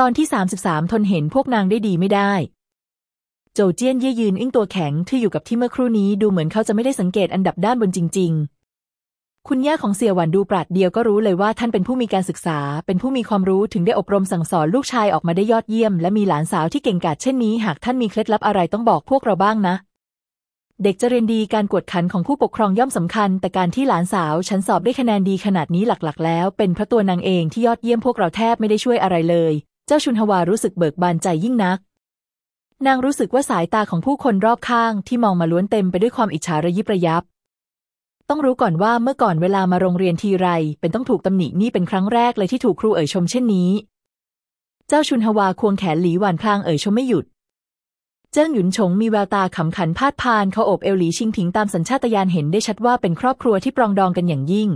ตอนที่ 33 ทนเห็นพวกนางได้ดีไม่ได้ โจเจี้ยนเย่ยืนอิ่งตัวแข็งที่อยู่กับที่เมื่อครู่นี้ดูเหมือนเขาจะไม่ได้สังเกตอันดับด้านบนจริง ๆ คุณย่าของเสี่ยหวันดูปราดเดียวก็รู้เลยว่าท่านเป็นผู้มีการศึกษา เป็นผู้มีความรู้ถึงได้อบรมสั่งสอนลูกชายออกมาได้ยอดเยี่ยม และมีหลานสาวที่เก่งกาจเช่นนี้ หากท่านมีเคล็ดลับอะไรต้องบอกพวกเราบ้างนะ เด็กจะเรียนดีการกวดขันของผู้ปกครองย่อมสำคัญ แต่การที่หลานสาวฉันสอบได้คะแนนดีขนาดนี้หลักๆ แล้ว เป็นเพราะตัวนางเองที่ยอดเยี่ยมพวกเราแทบไม่ได้ช่วยอะไรเลย เจ้าชุนฮวารู้สึกเบิกบานใจยิ่งนัก นางรู้สึกว่าสายตาของผู้คนรอบข้างที่มองมาล้วนเต็มไปด้วยความอิจฉาระยิบระยับ ต้องรู้ก่อนว่าเมื่อก่อนเวลามาโรงเรียนทีไร เป็นต้องถูกตำหนินี่เป็นครั้งแรกเลยที่ถูกครูเอ่ยชมเช่นนี้ เจ้าชุนฮวาควงแขนหลีหวานพลางเอ่ยชมไม่หยุด เจิ้งหยุนฉงมีแววตาขำขันพาดพานเขาโอบเอวหลีชิงผิงตามสัญชาตญาณเห็นได้ชัดว่าเป็นครอบครัวที่ปรองดองกันอย่างยิ่ง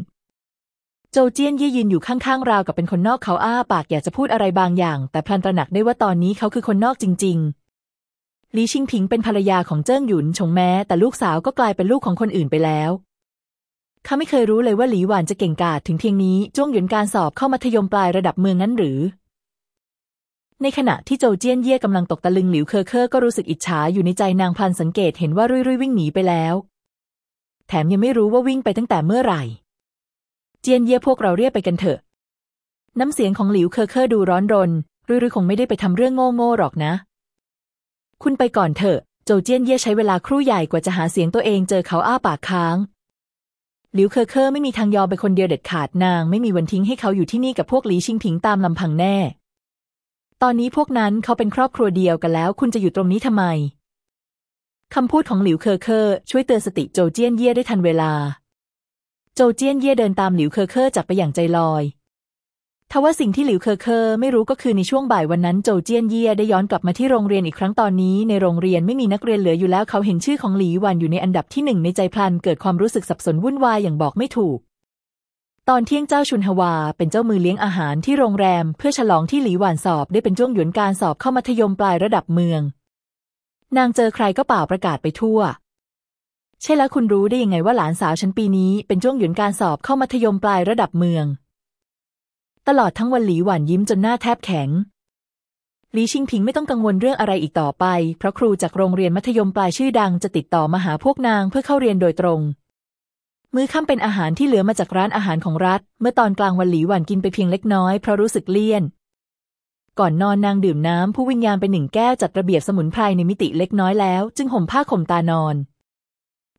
โจเจี้ยนยี่ยืนอยู่ข้างๆราวกับเป็นคนนอกเขาอ้าปากอยากจะพูดอะไรบางอย่าง แต่พลันตระหนักได้ว่าตอนนี้เขาคือคนนอกจริง ๆ หลีชิงผิงเป็นภรรยาของเจิ้งหยุนฉงแม้ แต่ลูกสาวก็กลายเป็นลูกของคนอื่นไปแล้วเขาไม่เคยรู้เลยว่าหลีหวานจะเก่งกาจถึงเพียงนี้จ้วงหยุนการสอบเข้ามัธยมปลายระดับเมืองนั้นหรือ ในขณะที่โจเจี้ยนเย่กำลังตกตะลึงหลิวเคอเคอก็รู้สึกอิจฉาอยู่ในใจนางพลันสังเกตเห็นว่ารุ่ยรุ่ยวิ่งหนีไปแล้ว แถมยังไม่รู้ว่าวิ่งไปตั้งแต่เมื่อไหร่ เจียนเย่พวกเราเรียกไปกันเถอะ น้ำเสียงของหลิวเคอเคอดูร้อนรนรุ่ยรุ่ยคงไม่ได้ไปทำเรื่องโง่โง่หรอกนะ คุณไปก่อนเถอะ โจเจี้ยนเย่ใช้เวลาครู่ใหญ่กว่าจะหาเสียงตัวเองเจอเขาอ้าปากค้าง หลิวเคอเคอไม่มีทางยอมไปคนเดียวเด็ดขาดนาง ไม่มีวันทิ้งให้เขาอยู่ที่นี่กับพวกหลีชิงผิงตามลำพังแน่ ตอนนี้พวกนั้นเขาเป็นครอบครัวเดียวกันแล้ว คุณจะอยู่ตรงนี้ทำไมคำพูดของหลิวเคอเคอช่วยเตือนสติโจเจี้ยนเย่ได้ทันเวลา โจเจี้ยนเย่เดินตามหลิวเคอเคอจากไปอย่างใจลอยทว่าสิ่งที่หลิวเคอเคอไม่รู้ก็คือในช่วงบ่ายวันนั้นโจเจี้ยนเย่ได้ย้อนกลับมาที่โรงเรียนอีกครั้งตอนนี้ ในโรงเรียนไม่มีนักเรียนเหลืออยู่แล้วเขาเห็นชื่อของหลีหวันอยู่ในอันดับที่หนึ่งในใจพลันเกิดความรู้สึกสับสนวุ่นวายอย่างบอกไม่ถูก ตอนเที่ยงเจ้าชุนฮวา เป็นเจ้ามือเลี้ยงอาหารที่โรงแรม เพื่อฉลองที่หลีหวานสอบได้เป็นจ้วงหยวนการสอบเข้ามัธยมปลายระดับเมือง นางเจอใครก็เป่าประกาศไปทั่ว ใช่แล้วคุณรู้ได้ยังไงว่าหลานสาวฉันปีนี้เป็นจ้วงหยวนการสอบเข้ามัธยมปลายระดับเมือง ตลอดทั้งวันหลีหวานยิ้มจนหน้าแทบแข็งหลีชิงผิงไม่ต้องกังวลเรื่องอะไรอีกต่อไป เพราะครูจากโรงเรียนมัธยมปลายชื่อดังจะติดต่อมาหาพวกนางเพื่อเข้าเรียนโดยตรง มื้อค่ำเป็นอาหารที่เหลือมาจากร้านอาหารของรัฐ เมื่อตอนกลางวันหลีหวานกินไปเพียงเล็กน้อยเพราะรู้สึกเลี่ยน ก่อนนอนนางดื่มน้ำผู้วิญญาณไปหนึ่งแก้วจัดระเบียบสมุนไพรในมิติเล็กน้อยแล้ว จึงห่มผ้าข่มตานอน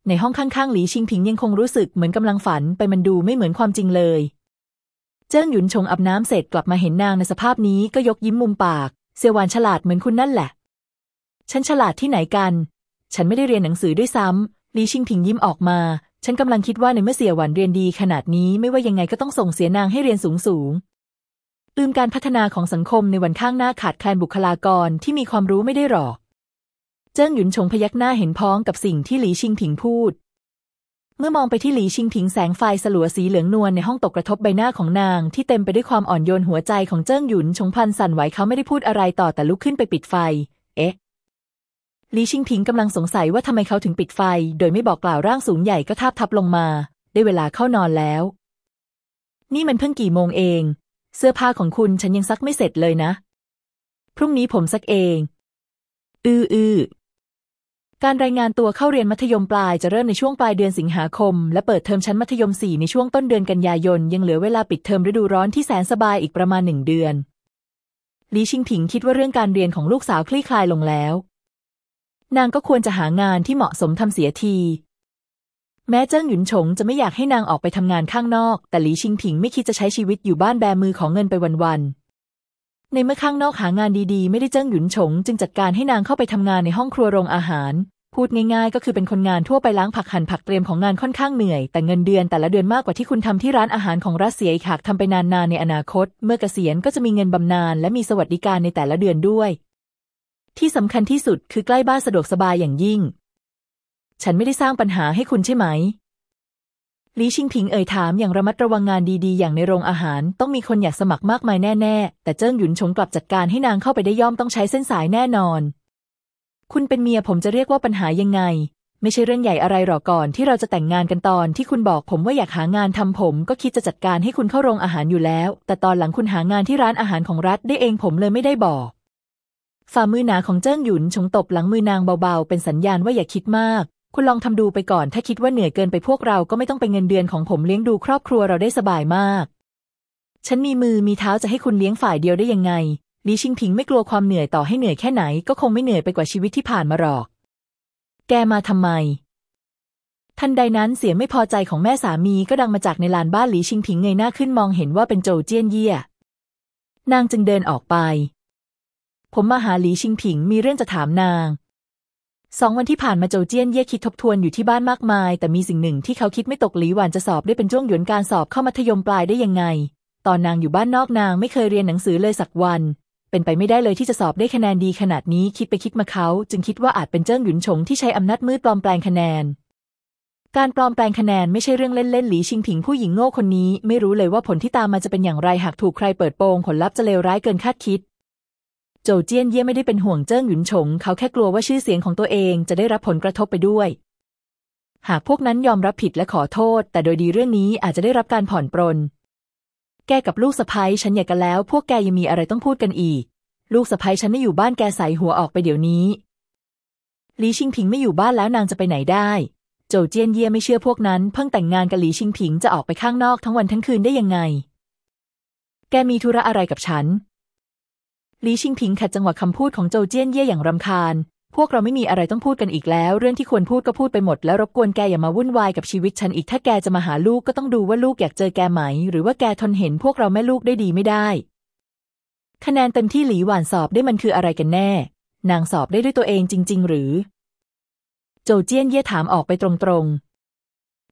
ในห้องข้างๆ หลีชิงผิงยังคงรู้สึกเหมือนกำลังฝันไปมันดูไม่เหมือนความจริงเลย เจิ้งหยุนชงอาบน้ำเสร็จกลับมาเห็นนางในสภาพนี้ก็ยกยิ้มมุมปาก เซียวหวานฉลาดเหมือนคุณนั่นแหละ ฉันฉลาดที่ไหนกัน ฉันไม่ได้เรียนหนังสือด้วยซ้ำหลีชิงผิงยิ้มออกมา ฉันกำลังคิดว่าในเมื่อเสี่ยหวานเรียนดีขนาดนี้ไม่ว่ายังไงก็ต้องส่งเสียนางให้เรียนสูงสูงลืมการพัฒนาของสังคมในวันข้างหน้าขาดแคลนบุคลากรที่มีความรู้ไม่ได้หรอก เจิ้งหยุนชงพยักหน้าเห็นพ้องกับสิ่งที่หลีชิงผิงพูด เมื่อมองไปที่หลีชิงผิงแสงไฟสลัวสีเหลืองนวลในห้องตกกระทบใบหน้าของนาง ที่เต็มไปด้วยความอ่อนโยนหัวใจของเจิ้งหยุนชงพันสั่นไหวเขาไม่ได้พูดอะไรต่อแต่ลุกขึ้นไปปิดไฟ เอ๊ะหลีชิงผิงกำลังสงสัยว่าทำไมเขาถึงปิดไฟ โดยไม่บอกกล่าวร่างสูงใหญ่ก็ทาบทับลงมา ได้เวลาเข้านอนแล้ว นี่มันเพิ่งกี่โมงเอง เสื้อผ้าของคุณฉันยังซักไม่เสร็จเลยนะ พรุ่งนี้ผมซักเอง อืออือ การรายงานตัวเข้าเรียนมัธยมปลายจะเริ่มในช่วงปลายเดือนสิงหาคม และเปิดเทอมชั้นมัธยม 4 ในช่วงต้นเดือนกันยายน ยังเหลือเวลาปิดเทอมฤดูร้อนที่แสนสบายอีกประมาณหนึ่งเดือนลีชิงผิงคิดว่าเรื่องการเรียนของลูกสาวคลี่คลายลงแล้ว นางก็ควรจะหางานที่เหมาะสมทำเสียที แม้เจิ้งหยุนฉงจะไม่อยากให้นางออกไปทำงานข้างนอก แต่หลีชิงผิงไม่คิดจะใช้ชีวิตอยู่บ้านแบมือของเงินไปวันๆ ในเมื่อข้างนอกหางานดีๆ ไม่ได้เจิ้งหยุนฉง จึงจัดการให้นางเข้าไปทำงานในห้องครัวโรงอาหาร พูดง่ายๆ ก็คือเป็นคนงานทั่วไปล้างผักหั่นผักเตรียมของงานค่อนข้างเหนื่อย แต่เงินเดือนแต่ละเดือนมากกว่าที่คุณทำที่ร้านอาหารของรัสเซียอีกหากทำไปนานๆในอนาคต เมื่อเกษียณก็จะมีเงินบำนาญและมีสวัสดิการในแต่ละเดือนด้วย ที่สำคัญที่สุดคือใกล้บ้านสะดวกสบายอย่างยิ่ง ฉันไม่ได้สร้างปัญหาให้คุณใช่ไหม ลีชิงผิงเอ่ยถามอย่างระมัดระวังงานดีๆ อย่างในโรงอาหาร ต้องมีคนอยากสมัครมากมายแน่ๆ แต่เจิ้งหยุนชงกลับจัดการให้นางเข้าไปได้ย่อมต้องใช้เส้นสายแน่นอน คุณเป็นเมียผมจะเรียกว่าปัญหายังไง ไม่ใช่เรื่องใหญ่อะไรหรอกก่อนที่เราจะแต่งงานกันตอนที่คุณบอกผมว่าอยากหางานทำผม ก็คิดจะจัดการให้คุณเข้าโรงอาหารอยู่แล้ว แต่ตอนหลังคุณหางานที่ร้านอาหารของรัฐได้เองผมเลยไม่ได้บอกฝ่ามือหนาของเจิ้งหยุนชงตบหลังมือนางเบาๆ เป็นสัญญาณว่าอย่าคิดมาก คุณลองทำดูไปก่อน ถ้าคิดว่าเหนื่อยเกินไปพวกเราก็ไม่ต้องไปเงินเดือนของผมเลี้ยงดูครอบครัวเราได้สบายมาก ฉันมีมือมีเท้าจะให้คุณเลี้ยงฝ่ายเดียวได้ยังไงลีชิงพิงไม่กลัวความเหนื่อยต่อให้เหนื่อยแค่ไหน ก็คงไม่เหนื่อยไปกว่าชีวิตที่ผ่านมาหรอก แกมาทำไม ทันใดนั้นเสียงไม่พอใจของแม่สามีก็ดังมาจากในลานบ้านหลีชิงพิงเงยหน้าขึ้นมองเห็นว่าเป็นโจเจี้ยนเยี่ย นางจึงเดินออกไป ผมมาหาหลีชิงผิงมีเรื่องจะถามนาง สองวันที่ผ่านมาโจเจี้ยนเย่คิดทบทวนอยู่ที่บ้านมากมาย แต่มีสิ่งหนึ่งที่เขาคิดไม่ตกหลีหวานจะสอบได้เป็นจ้วงหยวนการสอบเข้ามัธยมปลายได้ยังไง ตอนนางอยู่บ้านนอกนางไม่เคยเรียนหนังสือเลยสักวัน เป็นไปไม่ได้เลยที่จะสอบได้คะแนนดีขนาดนี้คิดไปคิดมาเขา จึงคิดว่าอาจเป็นเจิ้งหยุนฉงที่ใช้อำนาจมืดปลอมแปลงคะแนน การปลอมแปลงคะแนนไม่ใช่เรื่องเล่นๆหลีชิงผิงผู้หญิงโง่คนนี้ ไม่รู้เลยว่าผลที่ตามมาจะเป็นอย่างไรหากถูกใครเปิดโปงผลลัพธ์จะเลวร้ายเกินคาดคิด โจเจี้ยนเย่ไม่ได้เป็นห่วงเจิ้งหยุนฉง เขาแค่กลัวว่าชื่อเสียงของตัวเองจะได้รับผลกระทบไปด้วย หากพวกนั้นยอมรับผิดและขอโทษ แต่โดยดีเรื่องนี้อาจจะได้รับการผ่อนปรน แกกับลูกสะพ้ยฉันอยากกันแล้ว พวกแกยังมีอะไรต้องพูดกันอีก ลูกสะใภ้ฉันไม่อยู่บ้านแกใส่หัวออกไปเดี๋ยวนี้หลีชิงผิงไม่อยู่บ้านแล้วนางจะไปไหนได้ โจเจี้ยนเย่ไม่เชื่อพวกนั้น เพิ่งแต่งงานกับหลีชิงผิงจะออกไปข้างนอกทั้งวันทั้งคืนได้ยังไง แกมีธุระอะไรกับฉัน ลีชิงผิงขัดจังหวะคำพูดของโจเจี้ยนเย่อย่างรำคาญ พวกเราไม่มีอะไรต้องพูดกันอีกแล้ว เรื่องที่ควรพูดก็พูดไปหมด แล้วรบกวนแกอย่ามาวุ่นวายกับชีวิตฉันอีกถ้าแกจะมาหาลูกก็ต้องดูว่าลูกอยากเจอแกไหม หรือว่าแกทนเห็นพวกเราแม่ลูกได้ดีไม่ได้ คะแนนเต็มที่หลีหวานสอบได้มันคืออะไรกันแน่ นางสอบได้ด้วยตัวเองจริง ๆ หรือ โจเจี้ยนเย่ถามออกไปตรงๆ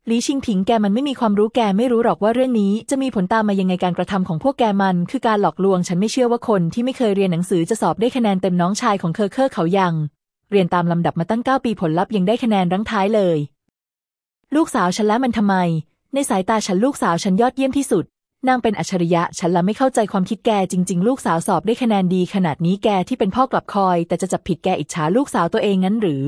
หลีชิงผิงแกมันไม่มีความรู้แกไม่รู้หรอกว่าเรื่องนี้ จะมีผลตามมายังไงการกระทำของพวกแกมัน คือการหลอกลวงฉันไม่เชื่อว่าคนที่ไม่เคยเรียนหนังสือจะสอบได้คะแนนเต็มน้องชายของเคอร์เคอร์เขายัง เรียนตามลำดับมาตั้งเก้าปีผลลัพธ์ยังได้คะแนนรั้งท้ายเลย ลูกสาวฉันแล้วมันทำไม ในสายตาฉันลูกสาวฉันยอดเยี่ยมที่สุดนางเป็นอัจฉริยะ ฉันละไม่เข้าใจความคิดแกจริง ๆ ลูกสาวสอบได้คะแนนดีขนาดนี้แกที่เป็นพ่อกลับคอย แต่จะจับผิดแกอิจฉาลูกสาวตัวเองงั้นหรือ